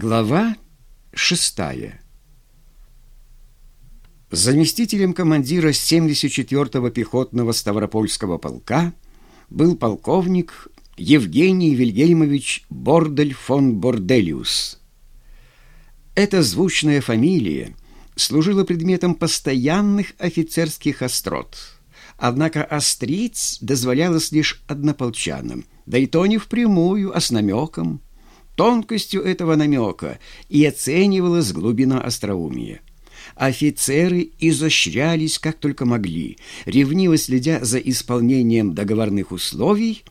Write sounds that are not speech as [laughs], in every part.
Глава шестая. Заместителем командира 74-го пехотного Ставропольского полка был полковник Евгений Вильгельмович Бордель фон Борделиус. Эта звучная фамилия служила предметом постоянных офицерских острот. Однако острить дозволялось лишь однополчанам, да и то не впрямую, а с намеком – Тонкостью этого намека и оценивалась глубина остроумия. Офицеры изощрялись как только могли, ревниво следя за исполнением договорных условий,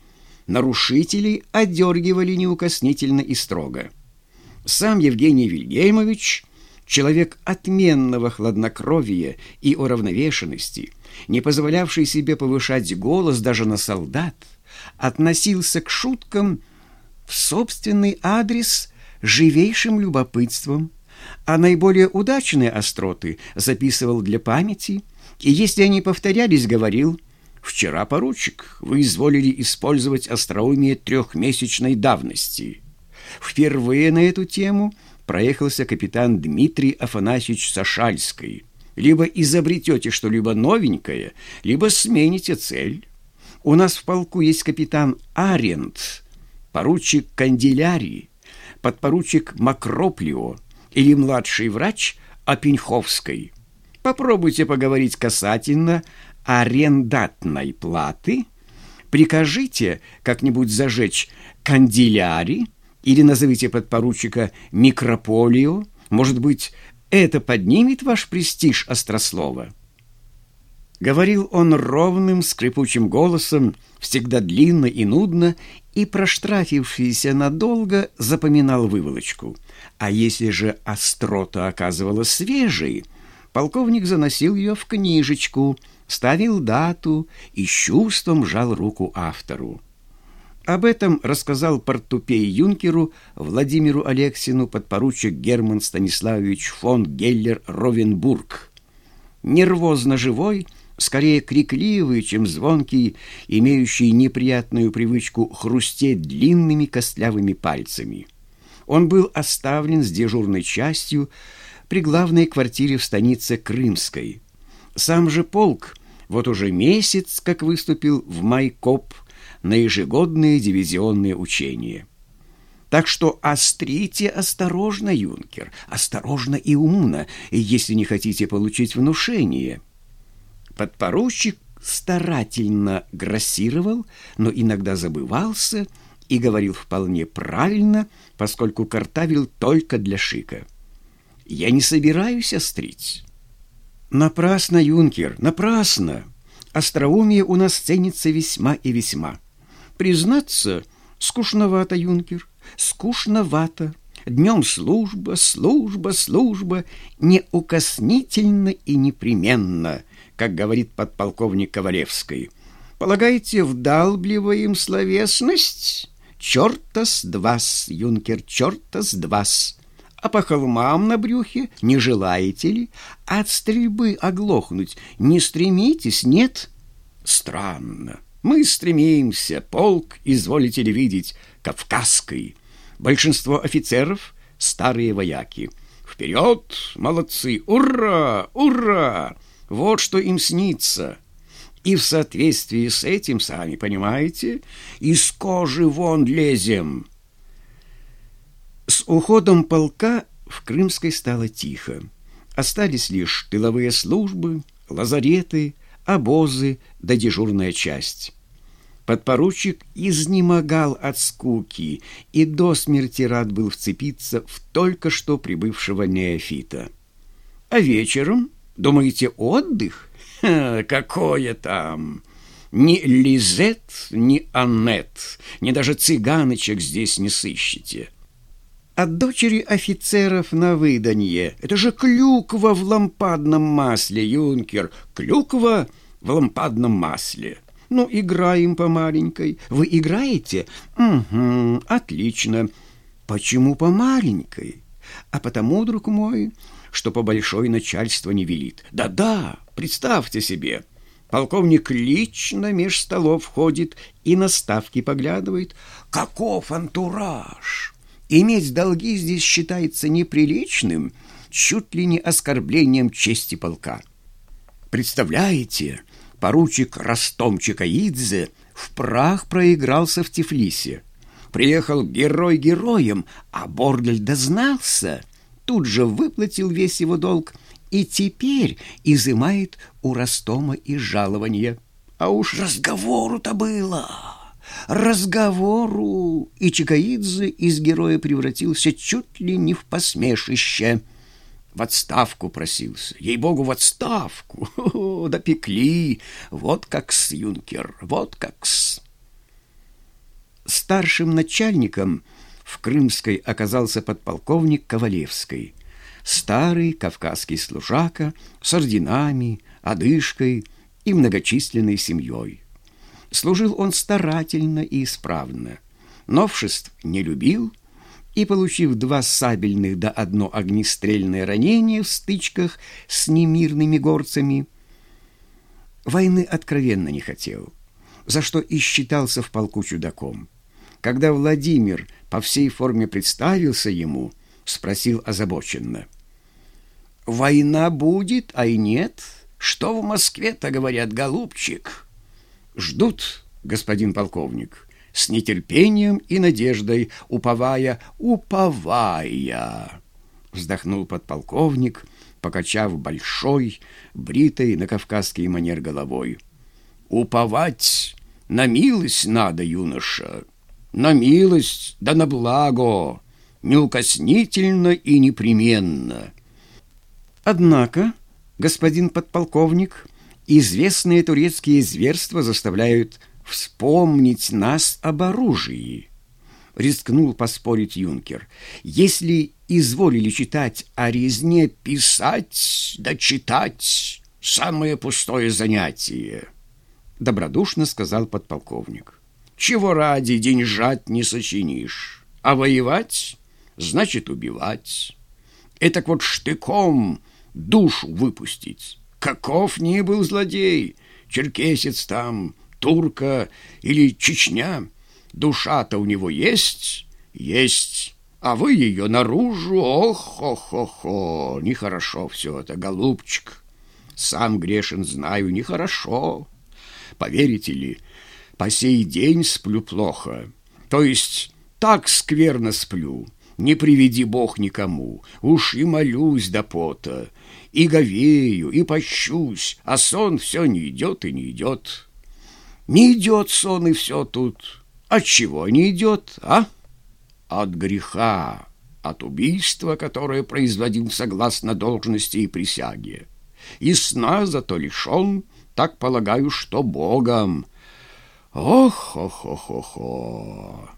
нарушителей одергивали неукоснительно и строго. Сам Евгений Вильгельмович, человек отменного хладнокровия и уравновешенности, не позволявший себе повышать голос даже на солдат, относился к шуткам в собственный адрес живейшим любопытством, а наиболее удачные остроты записывал для памяти, и если они повторялись, говорил «Вчера, поручик, вы изволили использовать остроумие трехмесячной давности». Впервые на эту тему проехался капитан Дмитрий Афанасьевич Сашальский. Либо изобретете что-либо новенькое, либо смените цель. У нас в полку есть капитан Арент, поручик Канделярии, подпоручик Макроплио или младший врач Опеньховской. Попробуйте поговорить касательно арендатной платы. Прикажите как-нибудь зажечь канделярий или назовите подпоручика Микрополио. Может быть, это поднимет ваш престиж Острослова. Говорил он ровным, скрипучим голосом, всегда длинно и нудно, и проштрафившийся надолго запоминал выволочку. А если же острота оказывалась свежей, полковник заносил ее в книжечку, ставил дату и с чувством жал руку автору. Об этом рассказал портупей юнкеру Владимиру Алексину подпоручик Герман Станиславович фон Геллер-Ровенбург. Нервозно живой – скорее крикливый, чем звонкий, имеющий неприятную привычку хрустеть длинными костлявыми пальцами. Он был оставлен с дежурной частью при главной квартире в станице Крымской. Сам же полк вот уже месяц как выступил в Майкоп на ежегодные дивизионные учения. Так что острите осторожно, юнкер, осторожно и умно, если не хотите получить внушение – Подпоручик старательно грассировал, но иногда забывался и говорил вполне правильно, поскольку картавил только для шика. «Я не собираюсь острить». «Напрасно, юнкер, напрасно! Остроумие у нас ценится весьма и весьма. Признаться, скучновато, юнкер, скучновато. Днем служба, служба, служба, неукоснительно и непременно» как говорит подполковник Ковалевский. Полагаете, вдалбливаем словесность? Черта с двас, юнкер, черта с двас. А по холмам на брюхе не желаете ли? От стрельбы оглохнуть не стремитесь, нет? Странно. Мы стремимся, полк, изволите ли видеть, кавказской. Большинство офицеров — старые вояки. Вперед, молодцы! Ура! Ура! Вот что им снится. И в соответствии с этим, сами понимаете, из кожи вон лезем. С уходом полка в Крымской стало тихо. Остались лишь тыловые службы, лазареты, обозы да дежурная часть. Подпоручик изнемогал от скуки и до смерти рад был вцепиться в только что прибывшего неофита. А вечером Думаете, отдых? Ха, какое там! Ни Лизет, ни Аннет, ни даже цыганочек здесь не сыщете. От дочери офицеров на выданье. Это же клюква в лампадном масле, юнкер. Клюква в лампадном масле. Ну, играем по маленькой. Вы играете? Угу, отлично. Почему по маленькой? А потому, друг мой, что по большой начальство не велит. Да-да, представьте себе, полковник лично меж столов ходит и на ставки поглядывает. Каков антураж! Иметь долги здесь считается неприличным, чуть ли не оскорблением чести полка. Представляете, поручик Ростом Чикаидзе в прах проигрался в Тифлисе. Приехал герой героем, а Бордель дознался. Тут же выплатил весь его долг и теперь изымает у Ростома из жалования. А уж разговору-то было, разговору, и Чикаидзе из героя превратился чуть ли не в посмешище. В отставку просился, ей-богу, в отставку. [laughs] Допекли, вот как-с, юнкер, вот как-с. Старшим начальником в Крымской оказался подполковник Ковалевский, старый кавказский служака с орденами, одышкой и многочисленной семьей. Служил он старательно и исправно, новшеств не любил и, получив два сабельных да одно огнестрельное ранение в стычках с немирными горцами, войны откровенно не хотел, за что и считался в полку чудаком. Когда Владимир по всей форме представился ему, спросил озабоченно. «Война будет, а и нет? Что в Москве-то говорят, голубчик?» «Ждут, господин полковник» с нетерпением и надеждой, уповая, уповая. Вздохнул подполковник, покачав большой, бритой на кавказский манер головой. Уповать на милость надо, юноша на милость да на благо, неукоснительно и непременно. Однако, господин подполковник, известные турецкие зверства заставляют вспомнить нас об оружии. Рискнул поспорить юнкер. Если изволили читать о резне, писать да читать — самое пустое занятие, — добродушно сказал подполковник. Чего ради деньжат не сочинишь, а воевать значит убивать. Это вот штыком душу выпустить. Каков ни был злодей, черкесец там, турка или Чечня, душа-то у него есть, есть, а вы ее наружу, ох-хо-хо-хо, нехорошо все это, голубчик. Сам грешен, знаю, нехорошо. Поверите ли, по сей день сплю плохо. То есть так скверно сплю, не приведи Бог никому. Уж и молюсь до пота, и говею, и пощусь, а сон все не идет и не идет. Не идет сон, и все тут. От чего не идет, а? От греха, от убийства, которое производил согласно должности и присяге. И сна зато лишен, так полагаю, что Богом — Ох-хо-хо-хо-хо!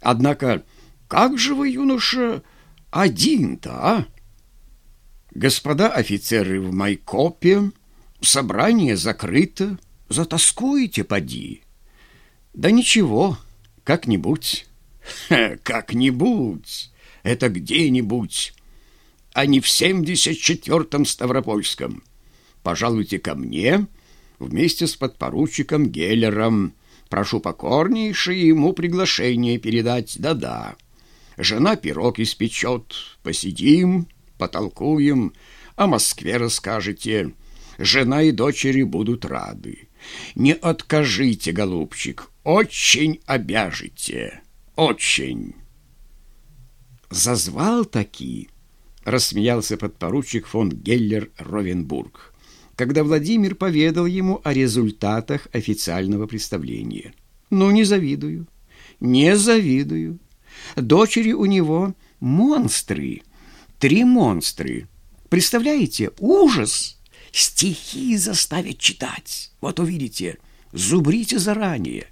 Однако, как же вы, юноша, один-то, а? Господа офицеры в Майкопе, собрание закрыто, затаскуете, поди. Да ничего, как-нибудь. Как-нибудь. Это где-нибудь, а не в семьдесят четвертом Ставропольском. Пожалуйте ко мне вместе с подпоручиком Геллером, Прошу покорнейше ему приглашение передать, да-да. Жена пирог испечет, посидим, потолкуем, о Москве расскажете. Жена и дочери будут рады. Не откажите, голубчик, очень обяжете, очень. Зазвал таки, рассмеялся подпоручик фон Геллер Ровенбург когда Владимир поведал ему о результатах официального представления. «Ну, не завидую, не завидую. Дочери у него монстры, три монстры. Представляете, ужас! Стихи заставить читать. Вот увидите, зубрите заранее.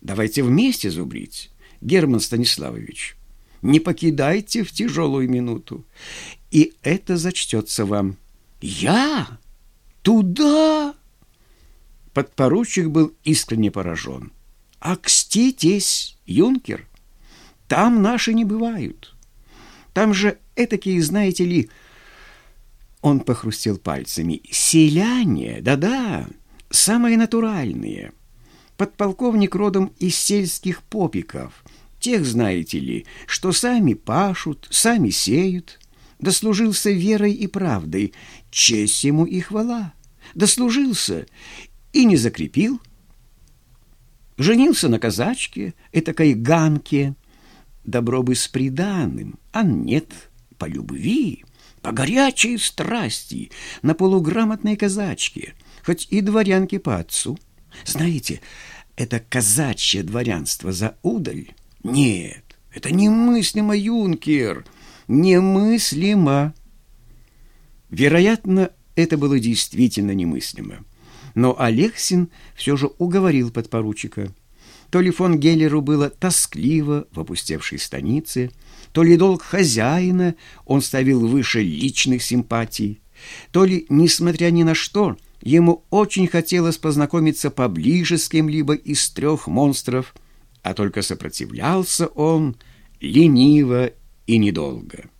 Давайте вместе зубрить, Герман Станиславович. Не покидайте в тяжелую минуту, и это зачтется вам. Я Туда? Подпоручик был искренне поражен. Акститесь, юнкер. Там наши не бывают. Там же этакие, знаете ли, он похрустел пальцами. Селяне, да-да, самые натуральные. Подполковник родом из сельских попиков. Тех, знаете ли, что сами пашут, сами сеют. Дослужился верой и правдой, честь ему и хвала. Дослужился и не закрепил. Женился на казачке, этакой ганке. Добро бы с приданым, а нет, по любви, по горячей страсти, на полуграмотной казачке, хоть и дворянке по отцу. Знаете, это казачье дворянство за удаль? Нет, это немыслимо, юнкер, немыслимо. Вероятно, это было действительно немыслимо. Но Алексин все же уговорил подпоручика. То ли фон Геллеру было тоскливо в опустевшей станице, то ли долг хозяина он ставил выше личных симпатий, то ли, несмотря ни на что, ему очень хотелось познакомиться поближе с кем-либо из трех монстров, а только сопротивлялся он лениво и недолго.